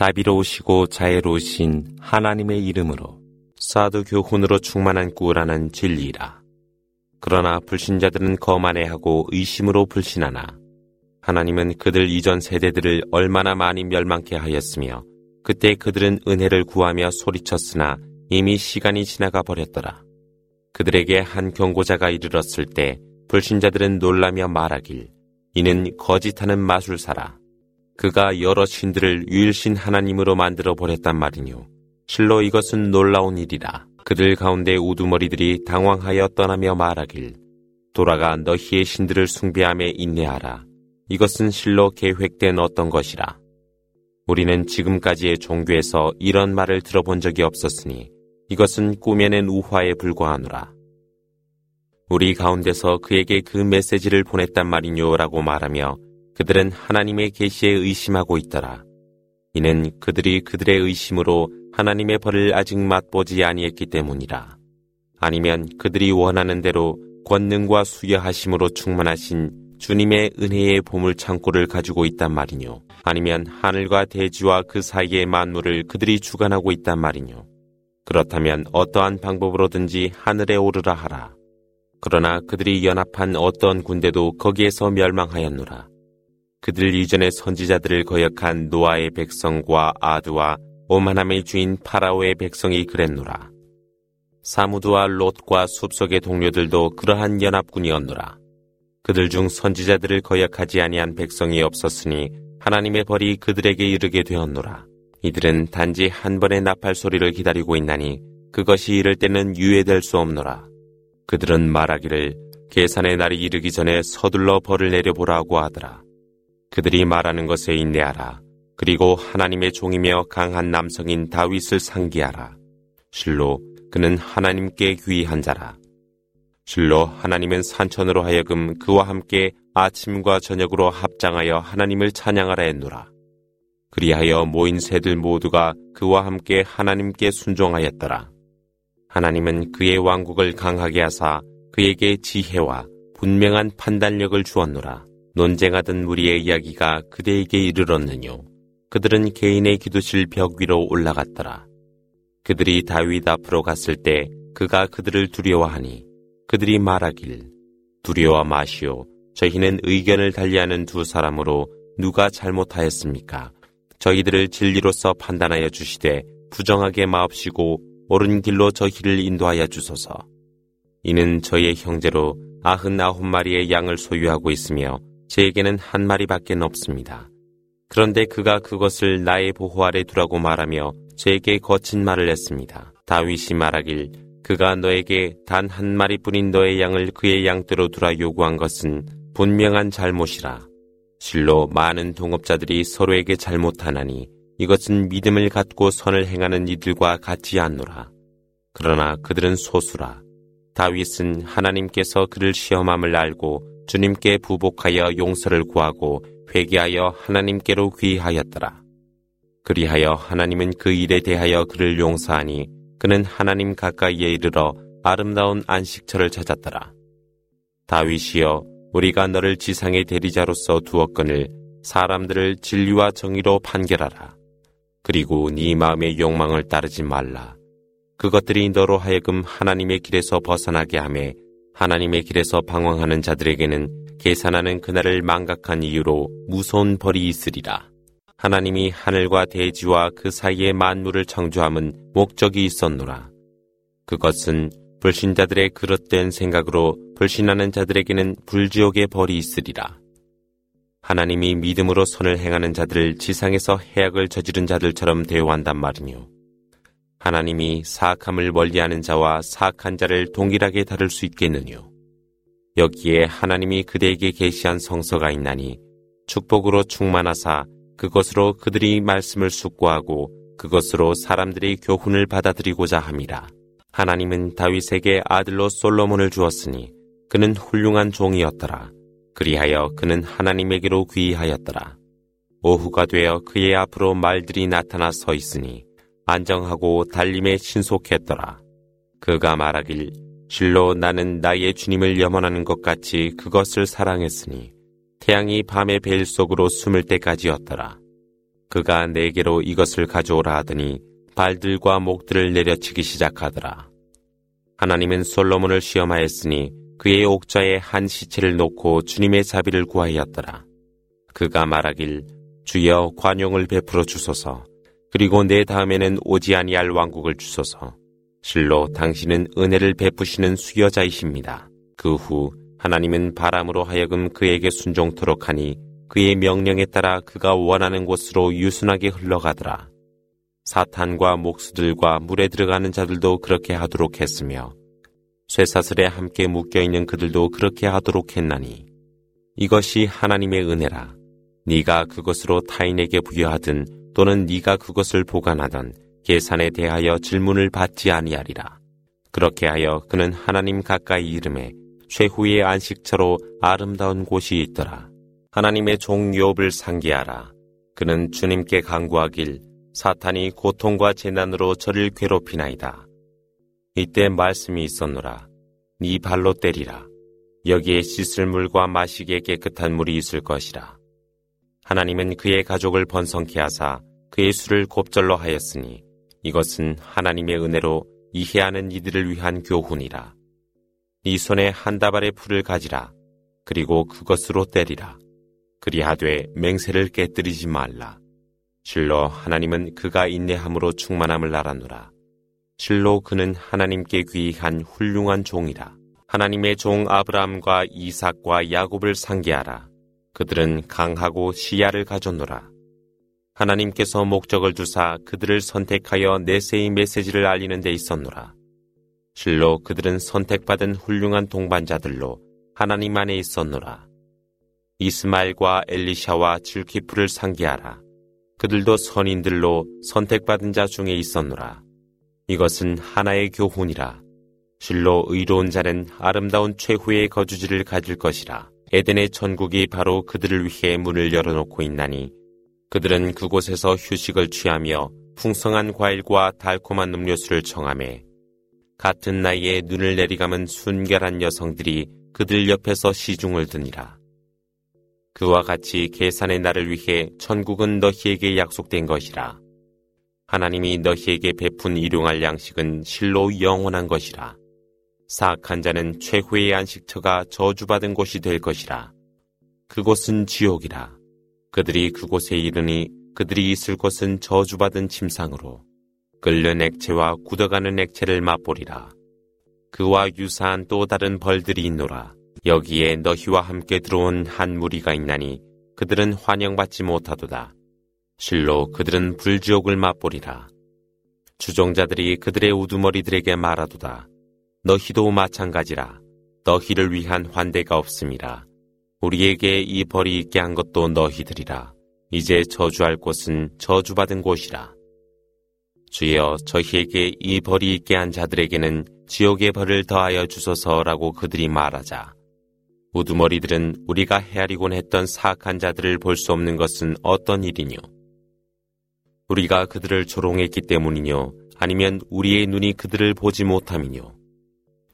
자비로우시고 자애로우신 하나님의 이름으로 사드 교훈으로 충만한 꾸라는 진리라. 그러나 불신자들은 거만해하고 의심으로 불신하나 하나님은 그들 이전 세대들을 얼마나 많이 멸망케 하였으며 그때 그들은 은혜를 구하며 소리쳤으나 이미 시간이 지나가 버렸더라. 그들에게 한 경고자가 이르렀을 때 불신자들은 놀라며 말하길 이는 거짓하는 마술사라. 그가 여러 신들을 유일신 하나님으로 만들어 버렸단 말이뇨. 실로 이것은 놀라운 일이라. 그들 가운데 우두머리들이 당황하여 떠나며 말하길 돌아가 너희의 신들을 숭배함에 인내하라. 이것은 실로 계획된 어떤 것이라. 우리는 지금까지의 종교에서 이런 말을 들어본 적이 없었으니 이것은 꾸며낸 우화에 불과하노라. 우리 가운데서 그에게 그 메시지를 보냈단 말이뇨라고 말하며 그들은 하나님의 계시에 의심하고 있더라. 이는 그들이 그들의 의심으로 하나님의 벌을 아직 맛보지 아니했기 때문이라. 아니면 그들이 원하는 대로 권능과 수여하심으로 충만하신 주님의 은혜의 보물 창고를 가지고 있단 말이뇨. 아니면 하늘과 대지와 그 사이의 만물을 그들이 주관하고 있단 말이뇨. 그렇다면 어떠한 방법으로든지 하늘에 오르라 하라. 그러나 그들이 연합한 어떤 군대도 거기에서 멸망하였노라. 그들 이전의 선지자들을 거역한 노아의 백성과 아드와 오만함의 주인 파라오의 백성이 그랬노라. 사무드와 롯과 숲속의 동료들도 그러한 연합군이었노라. 그들 중 선지자들을 거역하지 아니한 백성이 없었으니 하나님의 벌이 그들에게 이르게 되었노라. 이들은 단지 한 번의 나팔 소리를 기다리고 있나니 그것이 이를 때는 유예될 수 없노라. 그들은 말하기를 계산의 날이 이르기 전에 서둘러 벌을 내려보라고 하더라. 그들이 말하는 것에 인내하라. 그리고 하나님의 종이며 강한 남성인 다윗을 상기하라. 실로 그는 하나님께 귀한 자라. 실로 하나님은 산천으로 하여금 그와 함께 아침과 저녁으로 합장하여 하나님을 찬양하라 했노라. 그리하여 모인 새들 모두가 그와 함께 하나님께 순종하였더라. 하나님은 그의 왕국을 강하게 하사 그에게 지혜와 분명한 판단력을 주었노라. 논쟁하던 무리의 이야기가 그대에게 이르렀느뇨. 그들은 개인의 기도실 벽 위로 올라갔더라. 그들이 다윗 앞으로 갔을 때 그가 그들을 두려워하니 그들이 말하길 두려워 마시오. 저희는 의견을 달리하는 두 사람으로 누가 잘못하였습니까? 저희들을 진리로서 판단하여 주시되 부정하게 마옵시고 옳은 길로 저희를 인도하여 주소서. 이는 저의 형제로 아흔아홉 마리의 양을 소유하고 있으며 제에게는 한 마리밖에 없습니다. 그런데 그가 그것을 나의 보호 아래 두라고 말하며 제게 거친 말을 했습니다. 다윗이 말하길 그가 너에게 단 한 마리뿐인 너의 양을 그의 양대로 두라 요구한 것은 분명한 잘못이라. 실로 많은 동업자들이 서로에게 잘못하나니 이것은 믿음을 갖고 선을 행하는 이들과 같지 않노라. 그러나 그들은 소수라. 다윗은 하나님께서 그를 시험함을 알고 주님께 부복하여 용서를 구하고 회개하여 하나님께로 귀하였더라. 그리하여 하나님은 그 일에 대하여 그를 용서하니 그는 하나님 가까이에 이르러 아름다운 안식처를 찾았더라. 다윗이여 우리가 너를 지상의 대리자로서 두었거늘 사람들을 진리와 정의로 판결하라. 그리고 네 마음의 욕망을 따르지 말라. 그것들이 너로 하여금 하나님의 길에서 벗어나게 하며 하나님의 길에서 방황하는 자들에게는 계산하는 그날을 망각한 이유로 무서운 벌이 있으리라. 하나님이 하늘과 대지와 그 사이의 만물을 창조함은 목적이 있었노라. 그것은 불신자들의 그릇된 생각으로 불신하는 자들에게는 불지옥의 벌이 있으리라. 하나님이 믿음으로 선을 행하는 자들을 지상에서 해악을 저지른 자들처럼 대우한단 말이뇨. 하나님이 사악함을 멀리하는 자와 사악한 자를 동일하게 다룰 수 있겠느뇨. 여기에 하나님이 그대에게 계시한 성서가 있나니 축복으로 충만하사 그것으로 그들이 말씀을 숙고하고 그것으로 사람들이 교훈을 받아들이고자 함이라. 하나님은 다윗에게 아들로 솔로몬을 주었으니 그는 훌륭한 종이었더라. 그리하여 그는 하나님에게로 귀하였더라. 오후가 되어 그의 앞으로 말들이 나타나 서 있으니 안정하고 달림에 신속했더라. 그가 말하길 실로 나는 나의 주님을 염원하는 것 같이 그것을 사랑했으니 태양이 밤의 벨 속으로 숨을 때까지였더라. 그가 내게로 이것을 가져오라 하더니 발들과 목들을 내려치기 시작하더라. 하나님은 솔로몬을 시험하였으니 그의 옥자에 한 시체를 놓고 주님의 자비를 구하였더라. 그가 말하길 주여 관용을 베풀어 주소서 그리고 내 다음에는 오지 아니할 왕국을 주소서 실로 당신은 은혜를 베푸시는 수여자이십니다. 그 후 하나님은 바람으로 하여금 그에게 순종토록 하니 그의 명령에 따라 그가 원하는 곳으로 유순하게 흘러가더라. 사탄과 목수들과 물에 들어가는 자들도 그렇게 하도록 했으며 쇠사슬에 함께 묶여 있는 그들도 그렇게 하도록 했나니 이것이 하나님의 은혜라. 네가 그것으로 타인에게 부여하든 또는 네가 그것을 보관하던 계산에 대하여 질문을 받지 아니하리라. 그렇게 하여 그는 하나님 가까이 이름에 최후의 안식처로 아름다운 곳이 있더라. 하나님의 종 욥을 상기하라. 그는 주님께 강구하길 사탄이 고통과 재난으로 저를 괴롭히나이다. 이때 말씀이 있었노라. 네 발로 때리라. 여기에 씻을 물과 마시기에 깨끗한 물이 있을 것이라. 하나님은 그의 가족을 번성케 하사 그의 수를 곱절로 하였으니 이것은 하나님의 은혜로 이해하는 이들을 위한 교훈이라. 네 손에 한 다발의 풀을 가지라. 그리고 그것으로 때리라. 그리하되 맹세를 깨뜨리지 말라. 실로 하나님은 그가 인내함으로 충만함을 알아노라. 실로 그는 하나님께 귀한 훌륭한 종이라. 하나님의 종 아브라함과 이삭과 야곱을 상기하라. 그들은 강하고 시야를 가졌노라. 하나님께서 목적을 두사 그들을 선택하여 내세의 메시지를 알리는 데 있었노라. 실로 그들은 선택받은 훌륭한 동반자들로 하나님 안에 있었노라. 이스마엘과 엘리샤와 질키프를 상기하라. 그들도 선인들로 선택받은 자 중에 있었노라. 이것은 하나의 교훈이라. 실로 의로운 자는 아름다운 최후의 거주지를 가질 것이라. 에덴의 천국이 바로 그들을 위해 문을 열어놓고 있나니 그들은 그곳에서 휴식을 취하며 풍성한 과일과 달콤한 음료수를 청함해 같은 나이에 눈을 내리감은 순결한 여성들이 그들 옆에서 시중을 드니라. 그와 같이 계산의 날을 위해 천국은 너희에게 약속된 것이라. 하나님이 너희에게 베푼 일용할 양식은 실로 영원한 것이라. 사악한 자는 최후의 안식처가 저주받은 곳이 될 것이라. 그곳은 지옥이라. 그들이 그곳에 이르니 그들이 있을 곳은 저주받은 침상으로 끓는 액체와 굳어가는 액체를 맛보리라. 그와 유사한 또 다른 벌들이 있노라. 여기에 너희와 함께 들어온 한 무리가 있나니 그들은 환영받지 못하도다. 실로 그들은 불지옥을 맛보리라. 주종자들이 그들의 우두머리들에게 말하도다. 너희도 마찬가지라. 너희를 위한 환대가 없음이라. 우리에게 이 벌이 있게 한 것도 너희들이라. 이제 저주할 곳은 저주받은 곳이라. 주여 저희에게 이 벌이 있게 한 자들에게는 지옥의 벌을 더하여 주소서라고 그들이 말하자. 우두머리들은 우리가 헤아리곤 했던 사악한 자들을 볼 수 없는 것은 어떤 일이뇨? 우리가 그들을 조롱했기 때문이뇨? 아니면 우리의 눈이 그들을 보지 못함이뇨?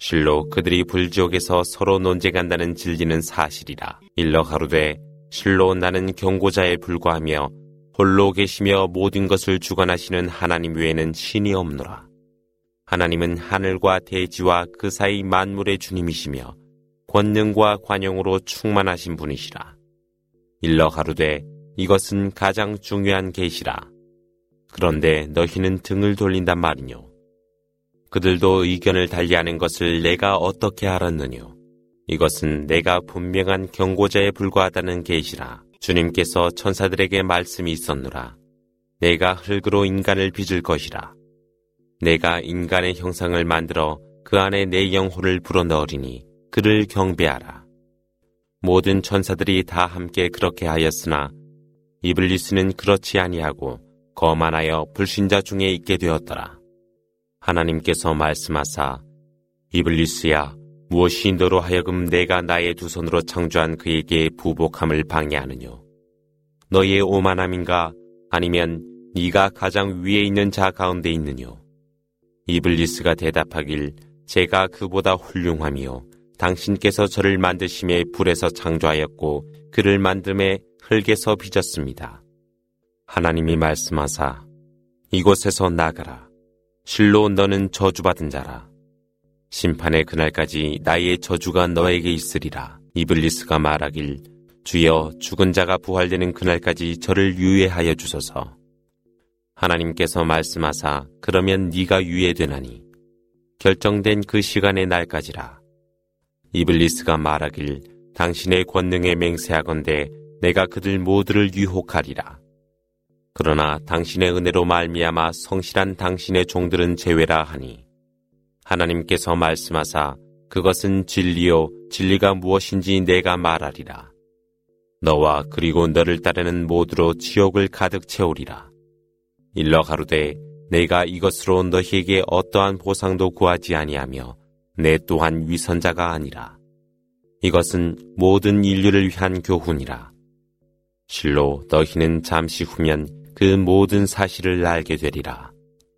실로 그들이 불지옥에서 서로 논쟁한다는 진리는 사실이라. 일러 가로되 실로 나는 경고자에 불과하며 홀로 계시며 모든 것을 주관하시는 하나님 외에는 신이 없노라. 하나님은 하늘과 대지와 그 사이 만물의 주님이시며 권능과 관용으로 충만하신 분이시라. 일러 가로되 이것은 가장 중요한 계시라. 그런데 너희는 등을 돌린단 말이뇨. 그들도 의견을 달리하는 것을 내가 어떻게 알았느뇨. 이것은 내가 분명한 경고자에 불과하다는 계시라. 주님께서 천사들에게 말씀이 있었노라. 내가 흙으로 인간을 빚을 것이라. 내가 인간의 형상을 만들어 그 안에 내 영혼을 불어넣으리니 그를 경배하라. 모든 천사들이 다 함께 그렇게 하였으나 이블리스는 그렇지 아니하고 거만하여 불신자 중에 있게 되었더라. 하나님께서 말씀하사 이블리스야 무엇이 너로 하여금 내가 나의 두 손으로 창조한 그에게 부복함을 방해하느뇨. 너의 오만함인가 아니면 네가 가장 위에 있는 자 가운데 있느뇨. 이블리스가 대답하길 제가 그보다 훌륭함이요. 당신께서 저를 만드심에 불에서 창조하였고 그를 만듦에 흙에서 빚었습니다. 하나님이 말씀하사 이곳에서 나가라. 실로 너는 저주받은 자라. 심판의 그날까지 나의 저주가 너에게 있으리라. 이블리스가 말하길 주여 죽은 자가 부활되는 그날까지 저를 유예하여 주소서. 하나님께서 말씀하사 그러면 네가 유예되나니 결정된 그 시간의 날까지라. 이블리스가 말하길 당신의 권능에 맹세하건대 내가 그들 모두를 유혹하리라. 그러나 당신의 은혜로 말미암아 성실한 당신의 종들은 제외라 하니 하나님께서 말씀하사 그것은 진리요 진리가 무엇인지 내가 말하리라. 너와 그리고 너를 따르는 모두로 지옥을 가득 채우리라. 일러 가로되 내가 이것으로 너희에게 어떠한 보상도 구하지 아니하며 내 또한 위선자가 아니라. 이것은 모든 인류를 위한 교훈이라. 실로 너희는 잠시 후면 그 모든 사실을 알게 되리라.